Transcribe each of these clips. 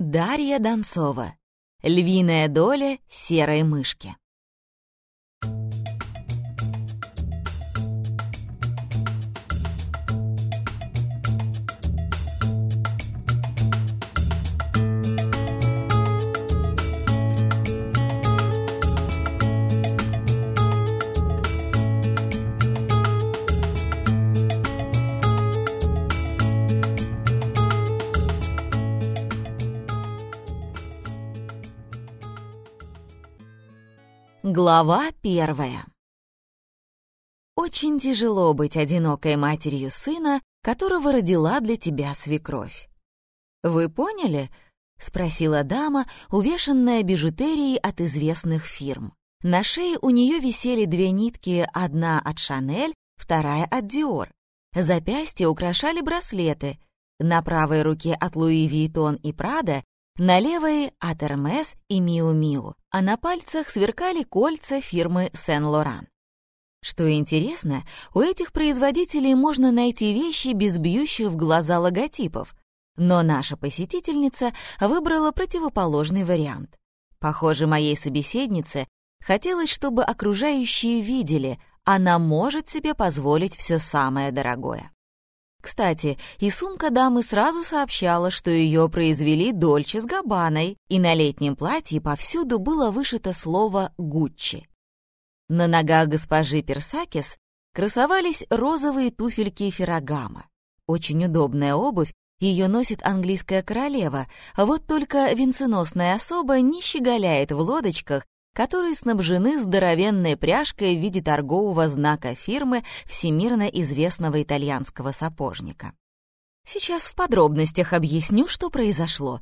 Дарья Донцова. Львиная доля серой мышки. Глава первая. Очень тяжело быть одинокой матерью сына, которого родила для тебя свекровь. «Вы поняли?» — спросила дама, увешанная бижутерией от известных фирм. На шее у нее висели две нитки, одна от Шанель, вторая от Диор. Запястья украшали браслеты. На правой руке от Луи Виттон и Прада на левой — от Hermes и Miu, а на пальцах сверкали кольца фирмы Сен-Лоран. Что интересно, у этих производителей можно найти вещи без бьющих в глаза логотипов, но наша посетительница выбрала противоположный вариант. Похоже, моей собеседнице хотелось, чтобы окружающие видели, она может себе позволить все самое дорогое. Кстати, и сумка дамы сразу сообщала, что ее произвели Дольче с Габаной, и на летнем платье повсюду было вышито слово «Гуччи». На ногах госпожи Персакис красовались розовые туфельки Феррагама. Очень удобная обувь, ее носит английская королева, вот только венценосная особа не щеголяет в лодочках которые снабжены здоровенной пряжкой в виде торгового знака фирмы всемирно известного итальянского сапожника. Сейчас в подробностях объясню, что произошло.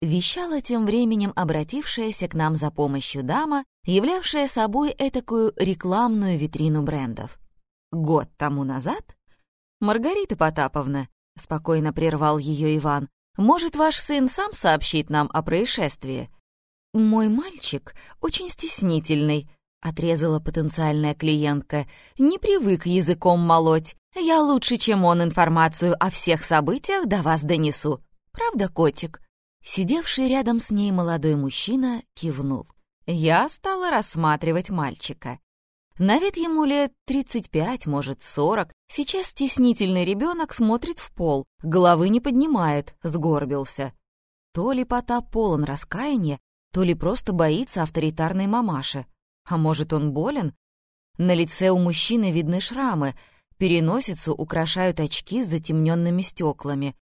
Вещала тем временем обратившаяся к нам за помощью дама, являвшая собой этакую рекламную витрину брендов. Год тому назад? Маргарита Потаповна, спокойно прервал ее Иван, может, ваш сын сам сообщит нам о происшествии? «Мой мальчик очень стеснительный», — отрезала потенциальная клиентка. «Не привык языком молоть. Я лучше, чем он, информацию о всех событиях до вас донесу. Правда, котик?» Сидевший рядом с ней молодой мужчина кивнул. Я стала рассматривать мальчика. На вид ему лет 35, может, 40. Сейчас стеснительный ребенок смотрит в пол, головы не поднимает, сгорбился. То ли Потап полон раскаяния, то ли просто боится авторитарной мамаши. А может, он болен? На лице у мужчины видны шрамы, переносицу украшают очки с затемненными стеклами.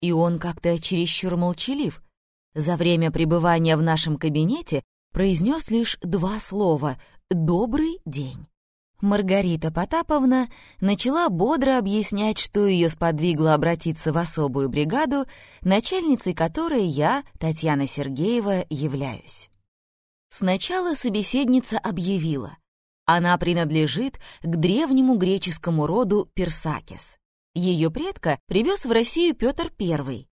И он как-то чересчур молчалив. За время пребывания в нашем кабинете произнес лишь два слова «добрый день». Маргарита Потаповна начала бодро объяснять, что ее сподвигло обратиться в особую бригаду, начальницей которой я, Татьяна Сергеева, являюсь. Сначала собеседница объявила. Она принадлежит к древнему греческому роду Персакис. Ее предка привез в Россию Петр I.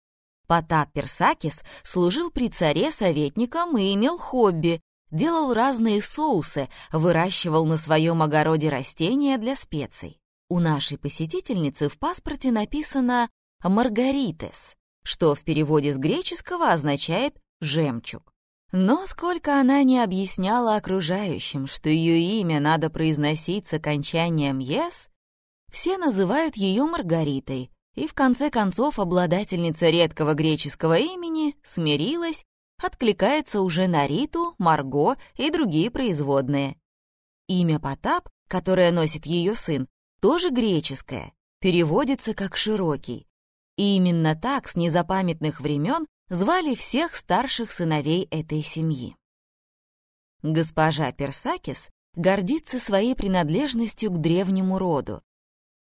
Потап Персакис служил при царе советником и имел хобби делал разные соусы, выращивал на своем огороде растения для специй. У нашей посетительницы в паспорте написано «Маргаритес», что в переводе с греческого означает «жемчуг». Но сколько она не объясняла окружающим, что ее имя надо произносить с окончанием «ес», все называют ее Маргаритой, и в конце концов обладательница редкого греческого имени смирилась откликается уже на Риту, Марго и другие производные. Имя Потап, которое носит ее сын, тоже греческое, переводится как «широкий». И именно так с незапамятных времен звали всех старших сыновей этой семьи. Госпожа Персакис гордится своей принадлежностью к древнему роду,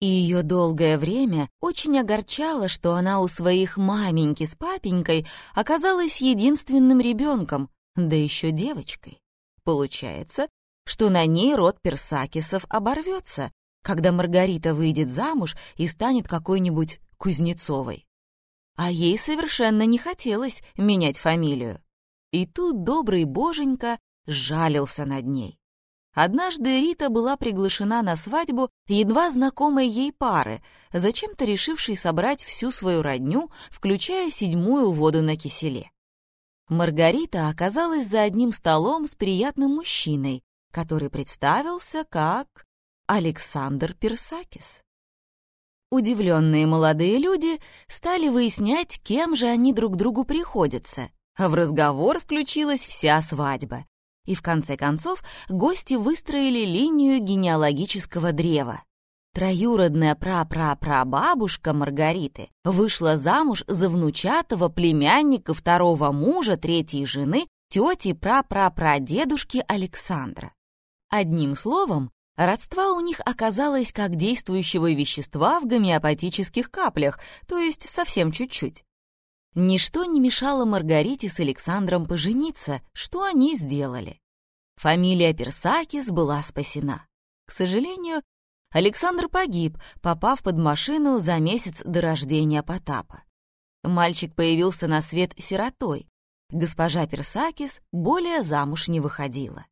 и ее долгое время очень огорчало, что она у своих маменьки с папенькой оказалась единственным ребенком, да еще девочкой. Получается, что на ней род Персакисов оборвется, когда Маргарита выйдет замуж и станет какой-нибудь Кузнецовой. А ей совершенно не хотелось менять фамилию. И тут добрый боженька жалился над ней. Однажды Рита была приглашена на свадьбу едва знакомой ей пары, зачем-то решившей собрать всю свою родню, включая седьмую воду на киселе. Маргарита оказалась за одним столом с приятным мужчиной, который представился как Александр Персакис. Удивленные молодые люди стали выяснять, кем же они друг другу приходятся, в разговор включилась вся свадьба. И в конце концов гости выстроили линию генеалогического древа. Троюродная пра-пра-прабабушка Маргариты вышла замуж за внучатого племянника второго мужа третьей жены тети пра-пра-прадедушки Александра. Одним словом, родства у них оказалось как действующего вещества в гомеопатических каплях, то есть совсем чуть-чуть. Ничто не мешало Маргарите с Александром пожениться, что они сделали. Фамилия Персакис была спасена. К сожалению, Александр погиб, попав под машину за месяц до рождения Потапа. Мальчик появился на свет сиротой. Госпожа Персакис более замуж не выходила.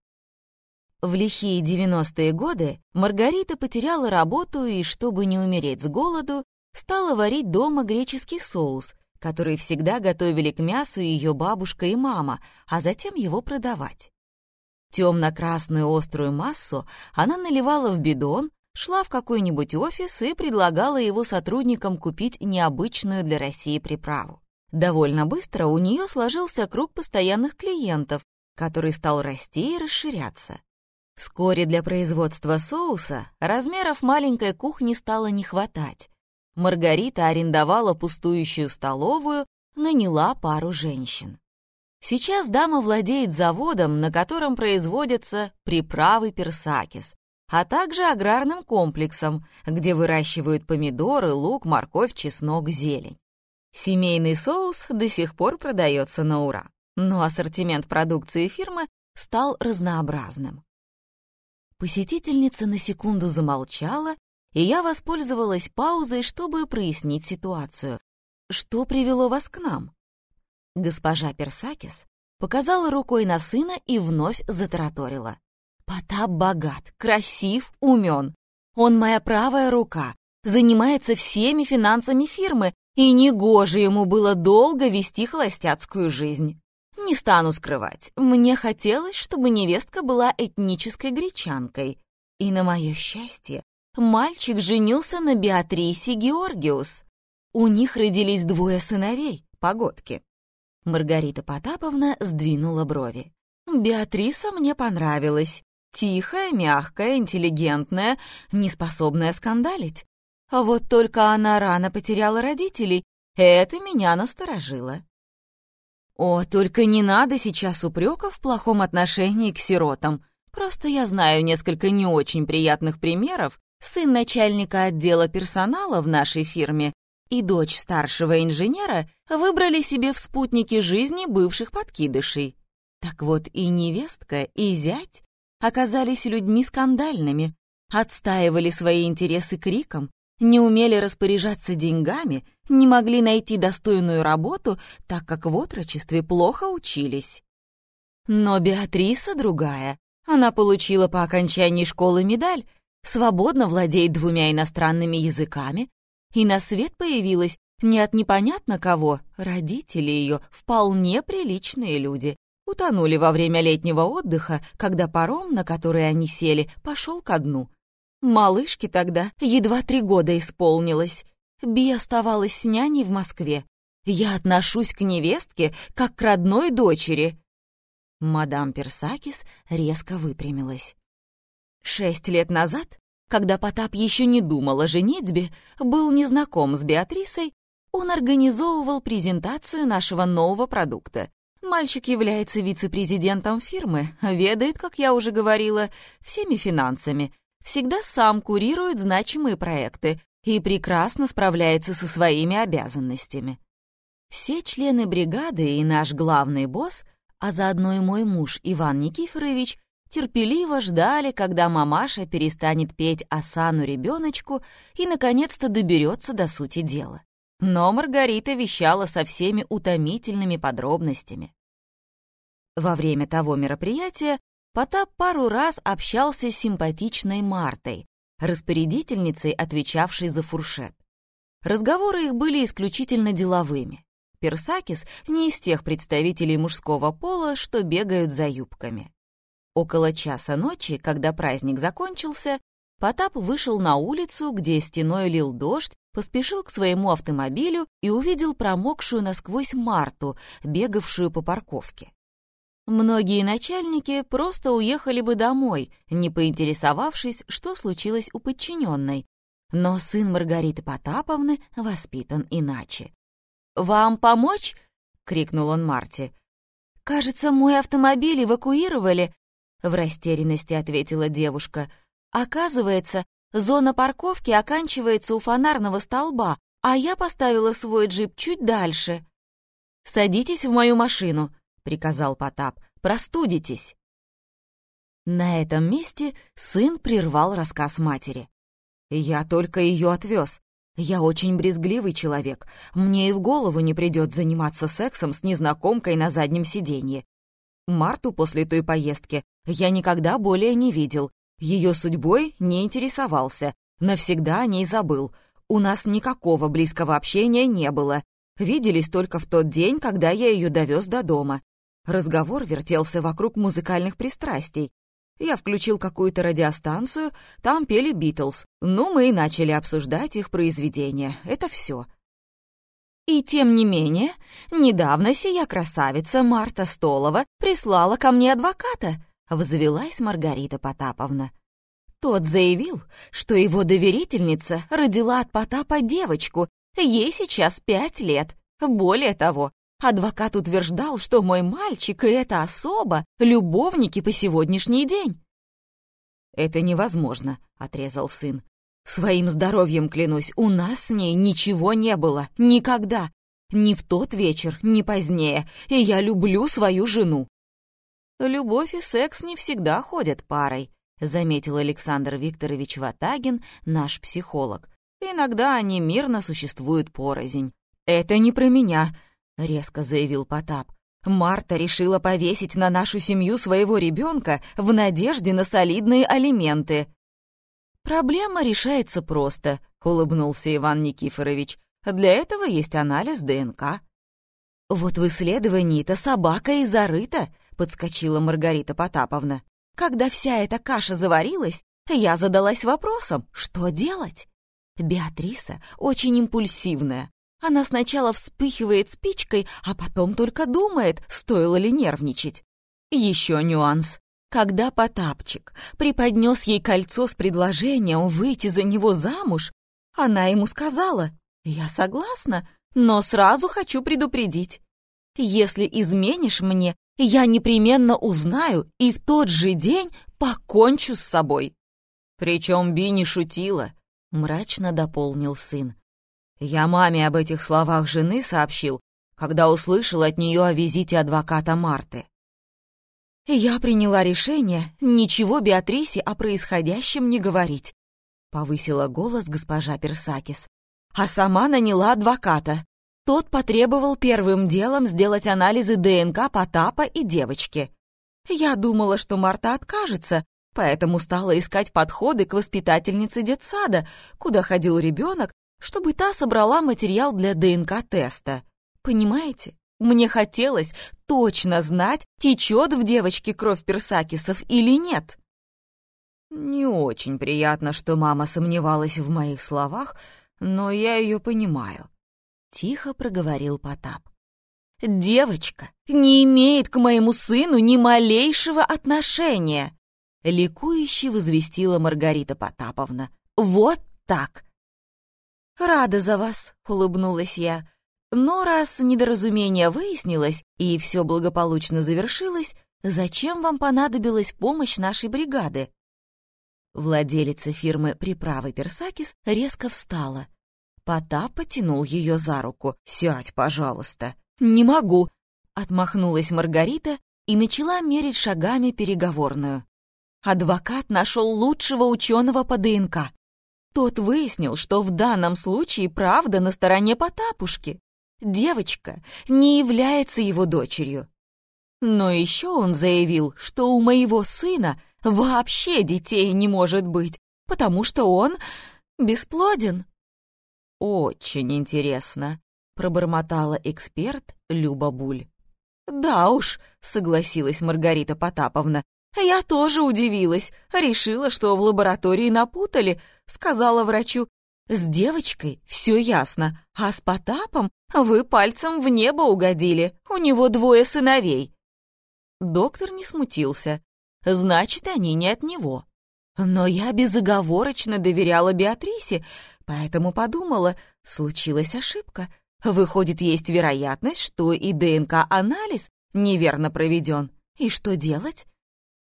В лихие 90-е годы Маргарита потеряла работу и, чтобы не умереть с голоду, стала варить дома греческий соус, который всегда готовили к мясу ее бабушка и мама, а затем его продавать. Темно-красную острую массу она наливала в бидон, шла в какой-нибудь офис и предлагала его сотрудникам купить необычную для России приправу. Довольно быстро у нее сложился круг постоянных клиентов, который стал расти и расширяться. Вскоре для производства соуса размеров маленькой кухни стало не хватать. Маргарита арендовала пустующую столовую, наняла пару женщин. Сейчас дама владеет заводом, на котором производятся приправы персакис, а также аграрным комплексом, где выращивают помидоры, лук, морковь, чеснок, зелень. Семейный соус до сих пор продается на ура, но ассортимент продукции фирмы стал разнообразным. Посетительница на секунду замолчала, и я воспользовалась паузой, чтобы прояснить ситуацию. Что привело вас к нам? Госпожа Персакис показала рукой на сына и вновь затараторила. Потап богат, красив, умен. Он моя правая рука, занимается всеми финансами фирмы, и негоже ему было долго вести холостяцкую жизнь. Не стану скрывать, мне хотелось, чтобы невестка была этнической гречанкой. И на мое счастье, мальчик женился на Беатрисе Георгиус. У них родились двое сыновей, погодки. Маргарита Потаповна сдвинула брови. Беатриса мне понравилась. Тихая, мягкая, интеллигентная, неспособная скандалить. А вот только она рано потеряла родителей, это меня насторожило. О, только не надо сейчас упреков в плохом отношении к сиротам. Просто я знаю несколько не очень приятных примеров. Сын начальника отдела персонала в нашей фирме и дочь старшего инженера выбрали себе в спутники жизни бывших подкидышей. Так вот и невестка, и зять оказались людьми скандальными, отстаивали свои интересы криком, не умели распоряжаться деньгами, не могли найти достойную работу, так как в отрочестве плохо учились. Но Беатриса другая. Она получила по окончании школы медаль, свободно владеет двумя иностранными языками, и на свет появилась не от непонятно кого, родители ее вполне приличные люди, утонули во время летнего отдыха, когда паром, на который они сели, пошел ко дну. Малышке тогда едва три года исполнилось. Би оставалась с няней в Москве. Я отношусь к невестке, как к родной дочери. Мадам Персакис резко выпрямилась. Шесть лет назад, когда Потап еще не думал о женитьбе, был незнаком с Беатрисой, он организовывал презентацию нашего нового продукта. Мальчик является вице-президентом фирмы, ведает, как я уже говорила, всеми финансами, всегда сам курирует значимые проекты и прекрасно справляется со своими обязанностями. Все члены бригады и наш главный босс, а заодно и мой муж Иван Никифорович, терпеливо ждали, когда мамаша перестанет петь осану ребеночку и, наконец-то, доберется до сути дела. Но Маргарита вещала со всеми утомительными подробностями. Во время того мероприятия Потап пару раз общался с симпатичной Мартой, распорядительницей, отвечавшей за фуршет. Разговоры их были исключительно деловыми. Персакис не из тех представителей мужского пола, что бегают за юбками. Около часа ночи, когда праздник закончился, Потап вышел на улицу, где стеной лил дождь, поспешил к своему автомобилю и увидел промокшую насквозь Марту, бегавшую по парковке. Многие начальники просто уехали бы домой, не поинтересовавшись, что случилось у подчиненной. Но сын Маргариты Потаповны воспитан иначе. «Вам помочь?» — крикнул он Марте. «Кажется, мой автомобиль эвакуировали», — в растерянности ответила девушка. «Оказывается, зона парковки оканчивается у фонарного столба, а я поставила свой джип чуть дальше». «Садитесь в мою машину», — приказал Потап. «Простудитесь». На этом месте сын прервал рассказ матери. «Я только ее отвез. Я очень брезгливый человек. Мне и в голову не придет заниматься сексом с незнакомкой на заднем сиденье. Марту после той поездки я никогда более не видел. Ее судьбой не интересовался. Навсегда о ней забыл. У нас никакого близкого общения не было. Виделись только в тот день, когда я ее довез до дома. Разговор вертелся вокруг музыкальных пристрастий. Я включил какую-то радиостанцию, там пели «Битлз». Ну, мы и начали обсуждать их произведения. Это все. И тем не менее, недавно сия красавица Марта Столова прислала ко мне адвоката, взвелась Маргарита Потаповна. Тот заявил, что его доверительница родила от Потапа девочку, ей сейчас пять лет. Более того, Адвокат утверждал, что мой мальчик и эта особа — любовники по сегодняшний день. «Это невозможно», — отрезал сын. «Своим здоровьем клянусь, у нас с ней ничего не было, никогда. Ни в тот вечер, ни позднее, и я люблю свою жену». «Любовь и секс не всегда ходят парой», — заметил Александр Викторович Ватагин, наш психолог. «Иногда они мирно существуют порознь». «Это не про меня», — резко заявил Потап. «Марта решила повесить на нашу семью своего ребенка в надежде на солидные алименты». «Проблема решается просто», — улыбнулся Иван Никифорович. «Для этого есть анализ ДНК». «Вот в исследовании-то собака и зарыта», — подскочила Маргарита Потаповна. «Когда вся эта каша заварилась, я задалась вопросом, что делать?» Беатриса очень импульсивная, она сначала вспыхивает спичкой, а потом только думает, стоило ли нервничать. Еще нюанс. Когда Потапчик преподнес ей кольцо с предложением выйти за него замуж, она ему сказала, «Я согласна, но сразу хочу предупредить. Если изменишь мне, я непременно узнаю и в тот же день покончу с собой». Причем Би не шутила, мрачно дополнил сын. Я маме об этих словах жены сообщил, когда услышал от нее о визите адвоката Марты. «Я приняла решение ничего Беатрисе о происходящем не говорить», — повысила голос госпожа Персакис. «А сама наняла адвоката. Тот потребовал первым делом сделать анализы ДНК Потапа и девочки. Я думала, что Марта откажется, поэтому стала искать подходы к воспитательнице детсада, куда ходил ребенок чтобы та собрала материал для ДНК-теста. Понимаете? Мне хотелось точно знать, течет в девочке кровь персакисов или нет. Не очень приятно, что мама сомневалась в моих словах, но я ее понимаю. Тихо проговорил Потап. «Девочка не имеет к моему сыну ни малейшего отношения!» Ликующе возвестила Маргарита Потаповна. «Вот так! «Рада за вас», — улыбнулась я. «Но раз недоразумение выяснилось и все благополучно завершилось, зачем вам понадобилась помощь нашей бригады?» Владелица фирмы «Приправы Персакис» резко встала. Потап потянул ее за руку. «Сядь, пожалуйста». «Не могу», — отмахнулась Маргарита и начала мерить шагами переговорную. Адвокат нашел лучшего ученого по ДНК. Тот выяснил, что в данном случае правда на стороне Потапушки. Девочка не является его дочерью. Но еще он заявил, что у моего сына вообще детей не может быть, потому что он бесплоден. «Очень интересно», — пробормотала эксперт Люба Буль. «Да уж», — согласилась Маргарита Потаповна, «я тоже удивилась, решила, что в лаборатории напутали», — сказала врачу. «С девочкой все ясно, а с Потапом вы пальцем в небо угодили, у него двое сыновей». Доктор не смутился. «Значит, они не от него». Но я безоговорочно доверяла Беатрисе, поэтому подумала, случилась ошибка. Выходит, есть вероятность, что и ДНК-анализ неверно проведен. И что делать?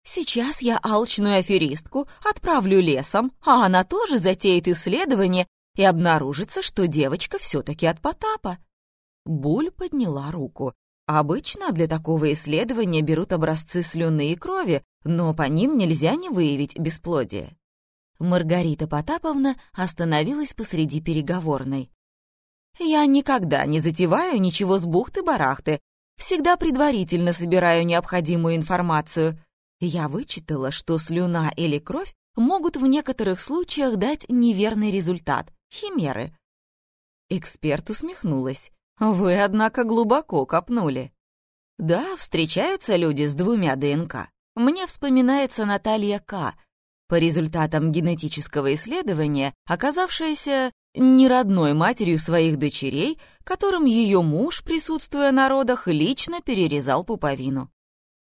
Сейчас я алчную аферистку отправлю лесом, а она тоже затеет исследование, и обнаружится, что девочка все-таки от Потапа. Буль подняла руку. Обычно для такого исследования берут образцы слюны и крови, но по ним нельзя не выявить бесплодие. Маргарита Потаповна остановилась посреди переговорной. «Я никогда не затеваю ничего с бухты-барахты, всегда предварительно собираю необходимую информацию. Я вычитала, что слюна или кровь могут в некоторых случаях дать неверный результат — химеры». Эксперт усмехнулась. «Вы, однако, глубоко копнули». «Да, встречаются люди с двумя ДНК. Мне вспоминается Наталья К., по результатам генетического исследования, оказавшаяся неродной матерью своих дочерей, которым ее муж, присутствуя на родах, лично перерезал пуповину.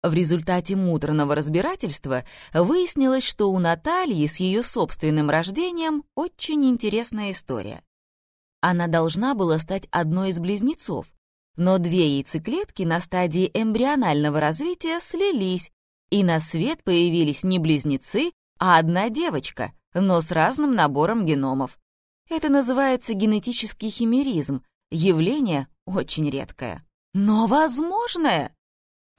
В результате муторного разбирательства выяснилось, что у Натальи с ее собственным рождением очень интересная история. Она должна была стать одной из близнецов, но две яйцеклетки на стадии эмбрионального развития слились, и на свет появились не близнецы, а одна девочка, но с разным набором геномов. Это называется генетический химеризм, явление очень редкое. «Но возможное!» —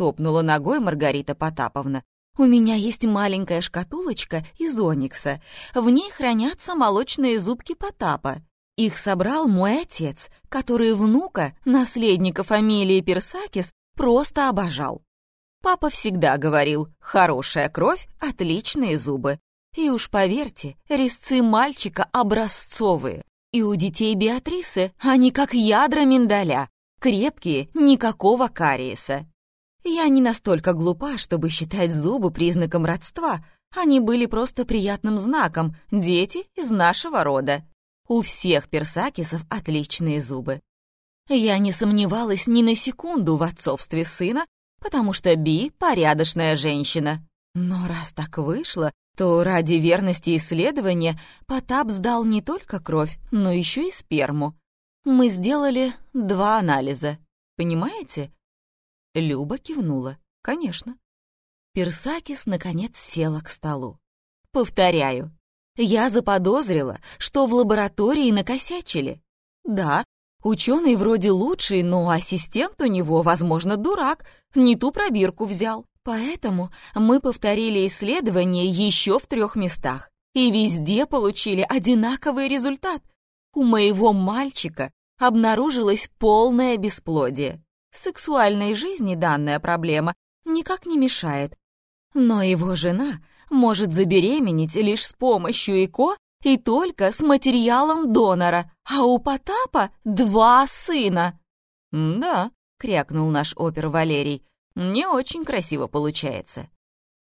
топнула ногой Маргарита Потаповна. «У меня есть маленькая шкатулочка из оникса. В ней хранятся молочные зубки Потапа. Их собрал мой отец, который внука, наследника фамилии Персакис, просто обожал. Папа всегда говорил, хорошая кровь, отличные зубы. И уж поверьте, резцы мальчика образцовые. И у детей Беатрисы они как ядра миндаля, крепкие, никакого кариеса. Я не настолько глупа, чтобы считать зубы признаком родства. Они были просто приятным знаком, дети из нашего рода. У всех персакисов отличные зубы. Я не сомневалась ни на секунду в отцовстве сына потому что Би — порядочная женщина. Но раз так вышло, то ради верности исследования Потап сдал не только кровь, но еще и сперму. Мы сделали два анализа. Понимаете? Люба кивнула. Конечно. Персакис, наконец, села к столу. Повторяю, я заподозрила, что в лаборатории накосячили. Да, Ученый вроде лучший, но ассистент у него, возможно, дурак, не ту пробирку взял. Поэтому мы повторили исследование еще в трех местах и везде получили одинаковый результат. У моего мальчика обнаружилось полное бесплодие. Сексуальной жизни данная проблема никак не мешает. Но его жена может забеременеть лишь с помощью ЭКО и только с материалом донора, а у Потапа два сына». «Да», — крякнул наш опер Валерий, — «не очень красиво получается».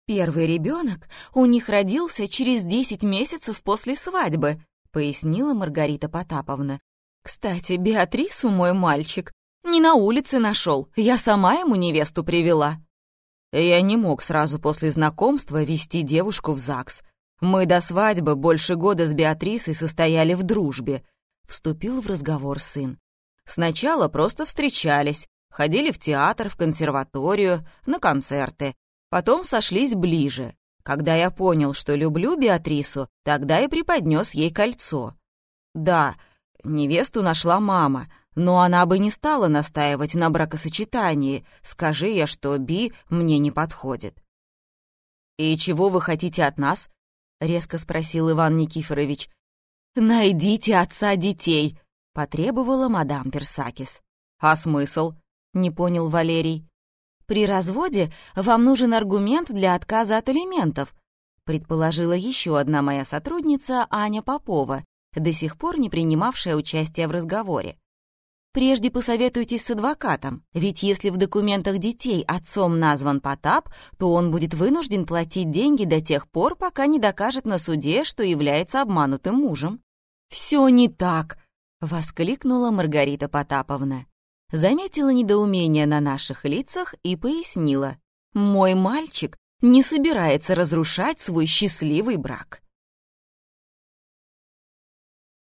«Первый ребенок у них родился через десять месяцев после свадьбы», — пояснила Маргарита Потаповна. «Кстати, Беатрису мой мальчик не на улице нашел, я сама ему невесту привела». Я не мог сразу после знакомства вести девушку в ЗАГС, мы до свадьбы больше года с Беатрисой состояли в дружбе», — вступил в разговор сын. «Сначала просто встречались, ходили в театр, в консерваторию, на концерты. Потом сошлись ближе. Когда я понял, что люблю Беатрису, тогда и преподнес ей кольцо. Да, невесту нашла мама, но она бы не стала настаивать на бракосочетании, скажи я, что Би мне не подходит. «И чего вы хотите от нас?» — резко спросил Иван Никифорович. «Найдите отца детей!» — потребовала мадам Персакис. «А смысл?» — не понял Валерий. «При разводе вам нужен аргумент для отказа от алиментов», предположила еще одна моя сотрудница Аня Попова, до сих пор не принимавшая участие в разговоре. Прежде посоветуйтесь с адвокатом, ведь если в документах детей отцом назван Потап, то он будет вынужден платить деньги до тех пор, пока не докажет на суде, что является обманутым мужем. «Все не так!» — воскликнула Маргарита Потаповна. Заметила недоумение на наших лицах и пояснила. «Мой мальчик не собирается разрушать свой счастливый брак.